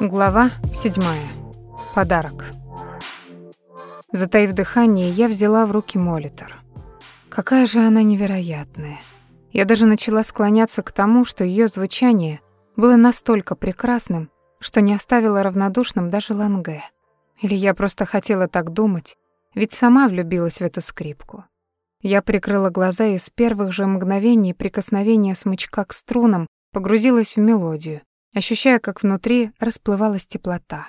Глава седьмая. Подарок. Затаив дыхание, я взяла в руки молитор. Какая же она невероятная. Я даже начала склоняться к тому, что ее звучание было настолько прекрасным, что не оставило равнодушным даже Ланге. Или я просто хотела так думать, ведь сама влюбилась в эту скрипку. Я прикрыла глаза и с первых же мгновений прикосновения смычка к струнам погрузилась в мелодию, ощущая, как внутри расплывалась теплота.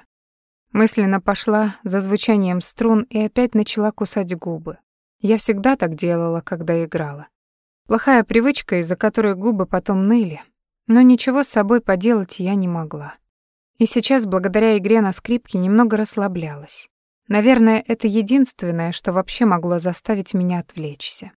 Мысленно пошла за звучанием струн и опять начала кусать губы. Я всегда так делала, когда играла. Плохая привычка, из-за которой губы потом ныли, но ничего с собой поделать я не могла. И сейчас, благодаря игре на скрипке, немного расслаблялась. Наверное, это единственное, что вообще могло заставить меня отвлечься.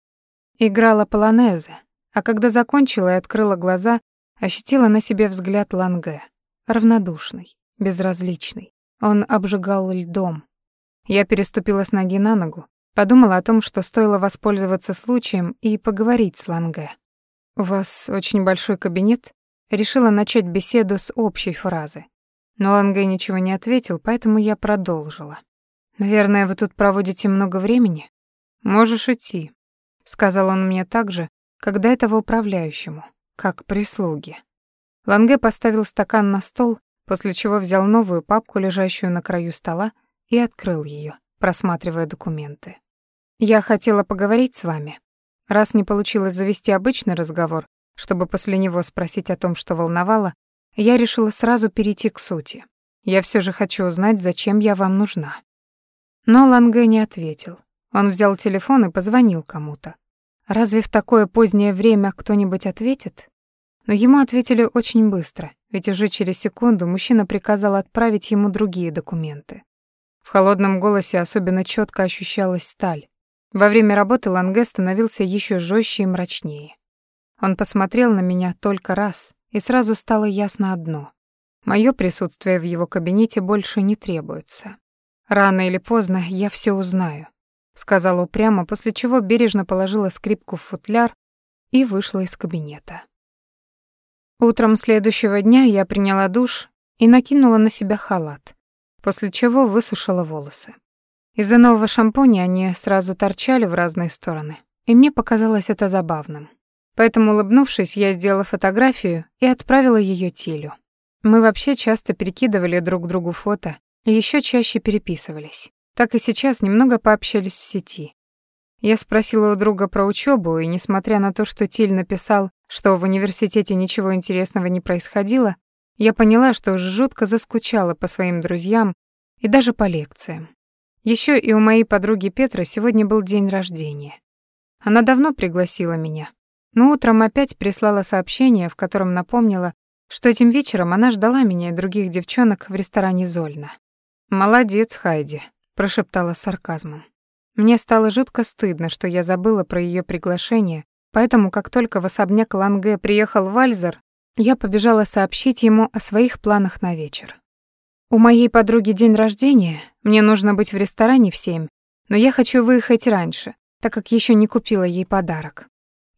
Играла полонезе, а когда закончила и открыла глаза, ощутила на себе взгляд Ланге, равнодушный, безразличный. Он обжигал льдом. Я переступила с ноги на ногу, подумала о том, что стоило воспользоваться случаем и поговорить с Ланге. «У вас очень большой кабинет?» Решила начать беседу с общей фразы. Но Ланге ничего не ответил, поэтому я продолжила. «Наверное, вы тут проводите много времени?» «Можешь идти», — сказал он мне так же, как до этого управляющему, как прислуги. Ланге поставил стакан на стол после чего взял новую папку, лежащую на краю стола, и открыл ее, просматривая документы. «Я хотела поговорить с вами. Раз не получилось завести обычный разговор, чтобы после него спросить о том, что волновало, я решила сразу перейти к сути. Я все же хочу узнать, зачем я вам нужна». Но Ланге не ответил. Он взял телефон и позвонил кому-то. Разве в такое позднее время кто-нибудь ответит? Но ему ответили очень быстро, ведь уже через секунду мужчина приказал отправить ему другие документы. В холодном голосе особенно четко ощущалась сталь. Во время работы Ланге становился еще жестче и мрачнее. Он посмотрел на меня только раз, и сразу стало ясно одно. Мое присутствие в его кабинете больше не требуется. Рано или поздно я все узнаю, сказала упрямо, после чего бережно положила скрипку в футляр и вышла из кабинета. Утром следующего дня я приняла душ и накинула на себя халат, после чего высушила волосы. Из-за нового шампуня они сразу торчали в разные стороны, и мне показалось это забавным. Поэтому, улыбнувшись, я сделала фотографию и отправила ее Тилю. Мы вообще часто перекидывали друг другу фото еще чаще переписывались. Так и сейчас немного пообщались в сети. Я спросила у друга про учебу, и несмотря на то, что Тиль написал, что в университете ничего интересного не происходило, я поняла, что уже жутко заскучала по своим друзьям и даже по лекциям. Еще и у моей подруги Петра сегодня был день рождения. Она давно пригласила меня, но утром опять прислала сообщение, в котором напомнила, что этим вечером она ждала меня и других девчонок в ресторане Зольна. «Молодец, Хайди», — прошептала с сарказмом. Мне стало жутко стыдно, что я забыла про ее приглашение Поэтому, как только в особняк Ланге приехал Вальзер, я побежала сообщить ему о своих планах на вечер. У моей подруги день рождения, мне нужно быть в ресторане в семь, но я хочу выехать раньше, так как еще не купила ей подарок.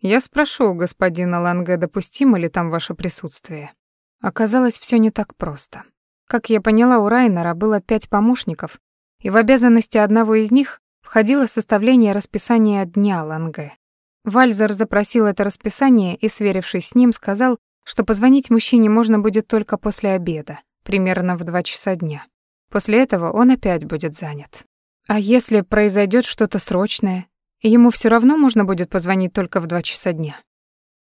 Я спрошу у господина Ланге, допустимо ли там ваше присутствие. Оказалось, все не так просто. Как я поняла, у Райнера было пять помощников, и в обязанности одного из них входило составление расписания дня Ланге. Вальзер запросил это расписание и, сверившись с ним, сказал, что позвонить мужчине можно будет только после обеда, примерно в два часа дня. После этого он опять будет занят. А если произойдет что-то срочное, ему все равно можно будет позвонить только в два часа дня?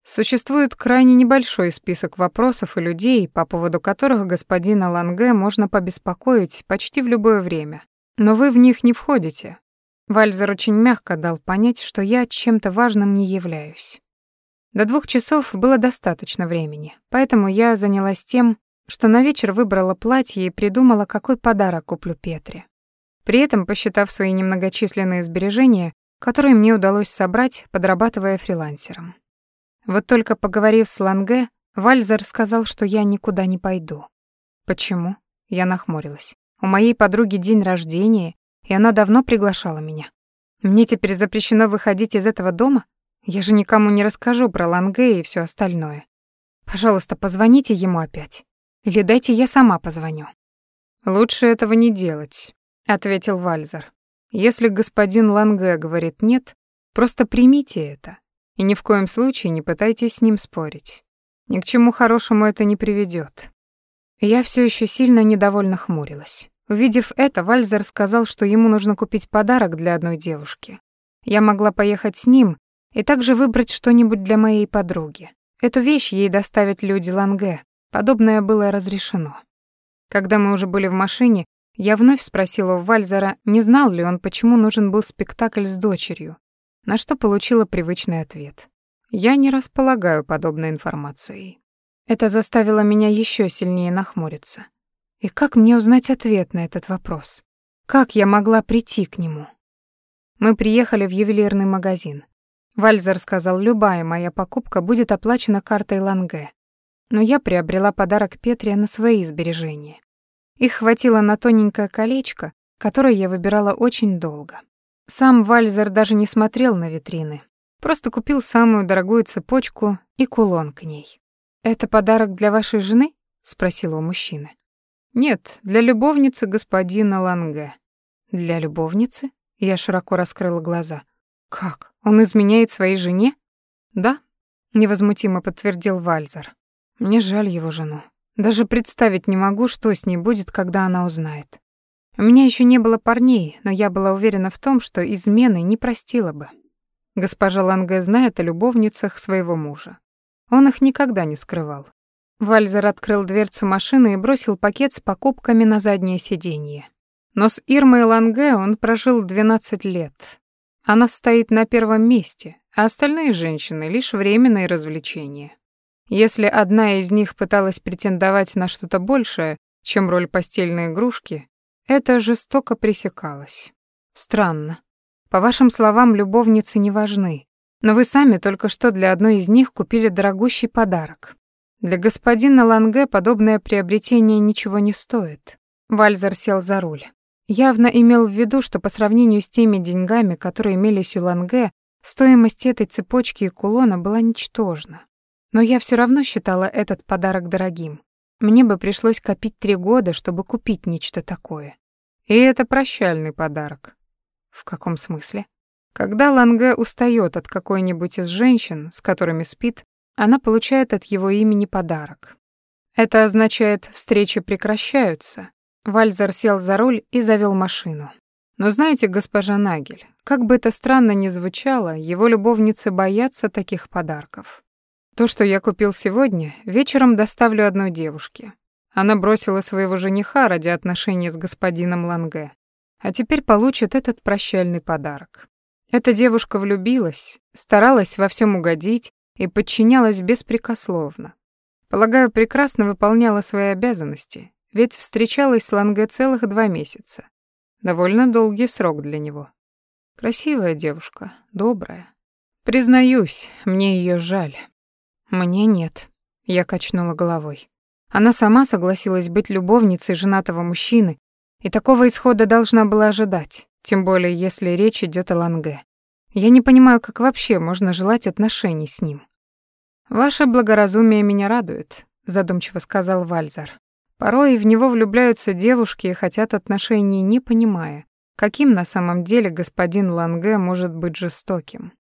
Существует крайне небольшой список вопросов и людей, по поводу которых господина Ланге можно побеспокоить почти в любое время. Но вы в них не входите, Вальзер очень мягко дал понять, что я чем-то важным не являюсь. До двух часов было достаточно времени, поэтому я занялась тем, что на вечер выбрала платье и придумала, какой подарок куплю Петре. При этом посчитав свои немногочисленные сбережения, которые мне удалось собрать, подрабатывая фрилансером. Вот только поговорив с Ланге, Вальзер сказал, что я никуда не пойду. Почему? Я нахмурилась. У моей подруги день рождения, и она давно приглашала меня. Мне теперь запрещено выходить из этого дома? Я же никому не расскажу про Ланге и все остальное. Пожалуйста, позвоните ему опять. Или дайте я сама позвоню». «Лучше этого не делать», — ответил Вальзер. «Если господин Ланге говорит «нет», просто примите это и ни в коем случае не пытайтесь с ним спорить. Ни к чему хорошему это не приведет. Я все еще сильно недовольно хмурилась. Увидев это, Вальзер сказал, что ему нужно купить подарок для одной девушки. Я могла поехать с ним и также выбрать что-нибудь для моей подруги. Эту вещь ей доставят люди Ланге. Подобное было разрешено. Когда мы уже были в машине, я вновь спросила у Вальзера, не знал ли он, почему нужен был спектакль с дочерью, на что получила привычный ответ. Я не располагаю подобной информацией. Это заставило меня еще сильнее нахмуриться. И как мне узнать ответ на этот вопрос? Как я могла прийти к нему? Мы приехали в ювелирный магазин. Вальзер сказал, любая моя покупка будет оплачена картой Ланге. Но я приобрела подарок Петре на свои сбережения. Их хватило на тоненькое колечко, которое я выбирала очень долго. Сам Вальзер даже не смотрел на витрины, просто купил самую дорогую цепочку и кулон к ней. «Это подарок для вашей жены?» — спросила у мужчины. «Нет, для любовницы господина Ланге». «Для любовницы?» — я широко раскрыла глаза. «Как? Он изменяет своей жене?» «Да», — невозмутимо подтвердил Вальзер. «Мне жаль его жену. Даже представить не могу, что с ней будет, когда она узнает. У меня еще не было парней, но я была уверена в том, что измены не простила бы. Госпожа Ланге знает о любовницах своего мужа. Он их никогда не скрывал. Вальзер открыл дверцу машины и бросил пакет с покупками на заднее сиденье. Но с Ирмой Ланге он прожил 12 лет. Она стоит на первом месте, а остальные женщины — лишь временные развлечения. Если одна из них пыталась претендовать на что-то большее, чем роль постельной игрушки, это жестоко пресекалось. Странно. По вашим словам, любовницы не важны, но вы сами только что для одной из них купили дорогущий подарок. Для господина Ланге подобное приобретение ничего не стоит. Вальзер сел за руль. Явно имел в виду, что по сравнению с теми деньгами, которые имелись у Ланге, стоимость этой цепочки и кулона была ничтожна. Но я все равно считала этот подарок дорогим. Мне бы пришлось копить три года, чтобы купить нечто такое. И это прощальный подарок. В каком смысле? Когда Ланге устает от какой-нибудь из женщин, с которыми спит, она получает от его имени подарок. Это означает, встречи прекращаются. Вальзер сел за руль и завел машину. Но знаете, госпожа Нагель, как бы это странно ни звучало, его любовницы боятся таких подарков. То, что я купил сегодня, вечером доставлю одной девушке. Она бросила своего жениха ради отношений с господином Ланге, а теперь получит этот прощальный подарок. Эта девушка влюбилась, старалась во всем угодить и подчинялась беспрекословно. Полагаю, прекрасно выполняла свои обязанности, ведь встречалась с Ланге целых два месяца. Довольно долгий срок для него. Красивая девушка, добрая. Признаюсь, мне ее жаль. Мне нет, я качнула головой. Она сама согласилась быть любовницей женатого мужчины, и такого исхода должна была ожидать тем более если речь идет о Ланге. Я не понимаю, как вообще можно желать отношений с ним. Ваше благоразумие меня радует, задумчиво сказал Вальзар. Порой в него влюбляются девушки и хотят отношений, не понимая, каким на самом деле господин Ланге может быть жестоким.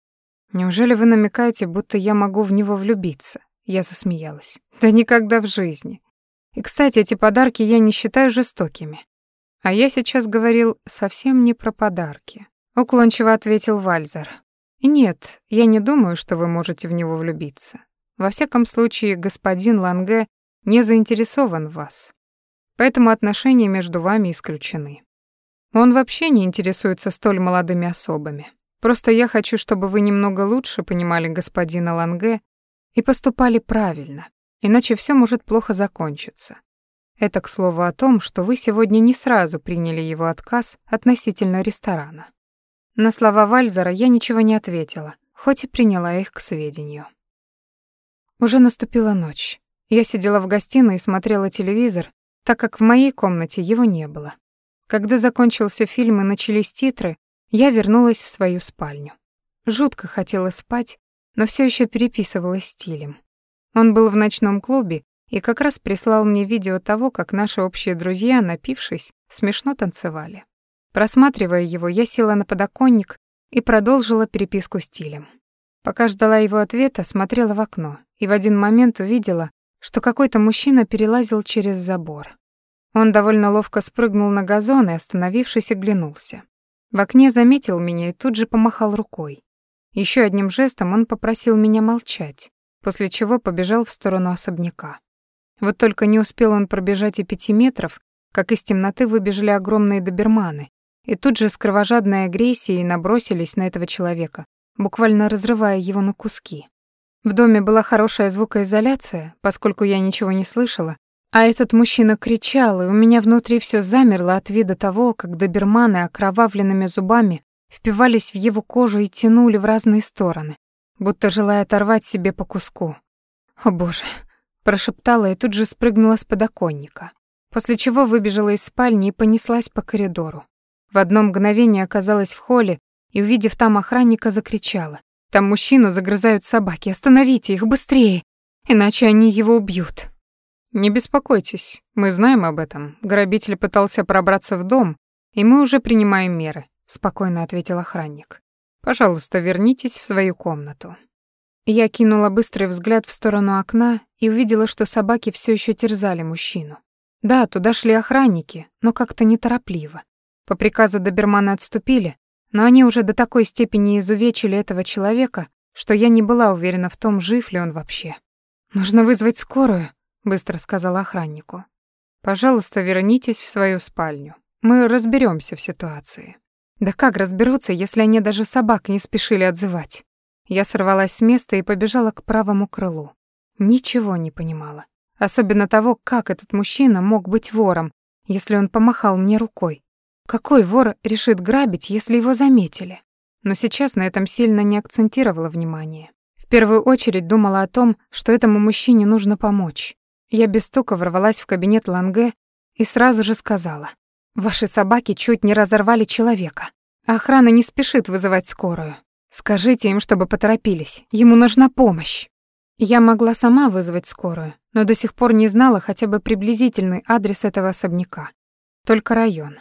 Неужели вы намекаете, будто я могу в него влюбиться? Я засмеялась. Да никогда в жизни. И, кстати, эти подарки я не считаю жестокими. А я сейчас говорил совсем не про подарки. Уклончиво ответил Вальзер. Нет, я не думаю, что вы можете в него влюбиться. Во всяком случае, господин Ланге не заинтересован в вас. Поэтому отношения между вами исключены. Он вообще не интересуется столь молодыми особами. Просто я хочу, чтобы вы немного лучше понимали господина Ланге и поступали правильно, иначе все может плохо закончиться. Это, к слову, о том, что вы сегодня не сразу приняли его отказ относительно ресторана. На слова Вальзера я ничего не ответила, хоть и приняла их к сведению. Уже наступила ночь. Я сидела в гостиной и смотрела телевизор, так как в моей комнате его не было. Когда закончился фильм и начались титры, я вернулась в свою спальню. Жутко хотела спать, но все еще переписывала стилем. Он был в ночном клубе и как раз прислал мне видео того, как наши общие друзья, напившись, смешно танцевали. Просматривая его, я села на подоконник и продолжила переписку с Тилем. Пока ждала его ответа, смотрела в окно и в один момент увидела, что какой-то мужчина перелазил через забор. Он довольно ловко спрыгнул на газон и, остановившись, оглянулся. В окне заметил меня и тут же помахал рукой. Еще одним жестом он попросил меня молчать, после чего побежал в сторону особняка. Вот только не успел он пробежать и пяти метров, как из темноты выбежали огромные доберманы, и тут же с кровожадной агрессией набросились на этого человека, буквально разрывая его на куски. В доме была хорошая звукоизоляция, поскольку я ничего не слышала, а этот мужчина кричал, и у меня внутри все замерло от вида того, как доберманы окровавленными зубами впивались в его кожу и тянули в разные стороны, будто желая оторвать себе по куску. «О боже!» — прошептала и тут же спрыгнула с подоконника, после чего выбежала из спальни и понеслась по коридору. В одно мгновение оказалась в холле и, увидев там охранника, закричала. «Там мужчину загрызают собаки, остановите их быстрее, иначе они его убьют». «Не беспокойтесь, мы знаем об этом. Грабитель пытался пробраться в дом, и мы уже принимаем меры», — спокойно ответил охранник. «Пожалуйста, вернитесь в свою комнату». Я кинула быстрый взгляд в сторону окна и увидела, что собаки все еще терзали мужчину. Да, туда шли охранники, но как-то неторопливо. По приказу добермана отступили, но они уже до такой степени изувечили этого человека, что я не была уверена в том, жив ли он вообще. «Нужно вызвать скорую», быстро сказала охраннику. Пожалуйста, вернитесь в свою спальню. Мы разберемся в ситуации. Да как разберутся, если они даже собак не спешили отзывать? Я сорвалась с места и побежала к правому крылу. Ничего не понимала. Особенно того, как этот мужчина мог быть вором, если он помахал мне рукой. Какой вор решит грабить, если его заметили? Но сейчас на этом сильно не акцентировала внимание. В первую очередь думала о том, что этому мужчине нужно помочь. Я без стука ворвалась в кабинет Ланге и сразу же сказала. «Ваши собаки чуть не разорвали человека. Охрана не спешит вызывать скорую. Скажите им, чтобы поторопились. Ему нужна помощь». Я могла сама вызвать скорую, но до сих пор не знала хотя бы приблизительный адрес этого особняка. Только район.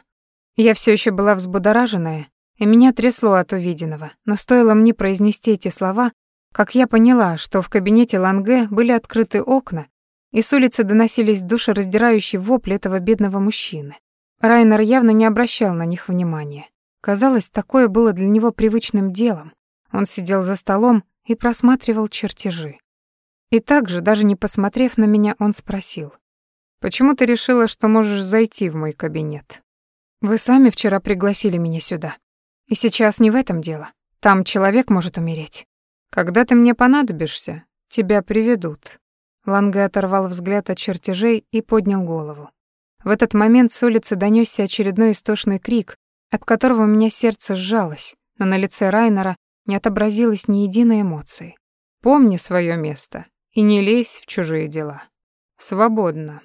Я все еще была взбудораженная, и меня трясло от увиденного, но стоило мне произнести эти слова, как я поняла, что в кабинете Ланге были открыты окна, и с улицы доносились душераздирающие вопли этого бедного мужчины. Райнер явно не обращал на них внимания. Казалось, такое было для него привычным делом. Он сидел за столом и просматривал чертежи. И также, даже не посмотрев на меня, он спросил. «Почему ты решила, что можешь зайти в мой кабинет?» «Вы сами вчера пригласили меня сюда. И сейчас не в этом дело. Там человек может умереть. Когда ты мне понадобишься, тебя приведут. Ланге оторвал взгляд от чертежей и поднял голову. В этот момент с улицы донёсся очередной истошный крик, от которого у меня сердце сжалось, но на лице Райнера не отобразилось ни единой эмоции. «Помни своё место и не лезь в чужие дела. Свободно».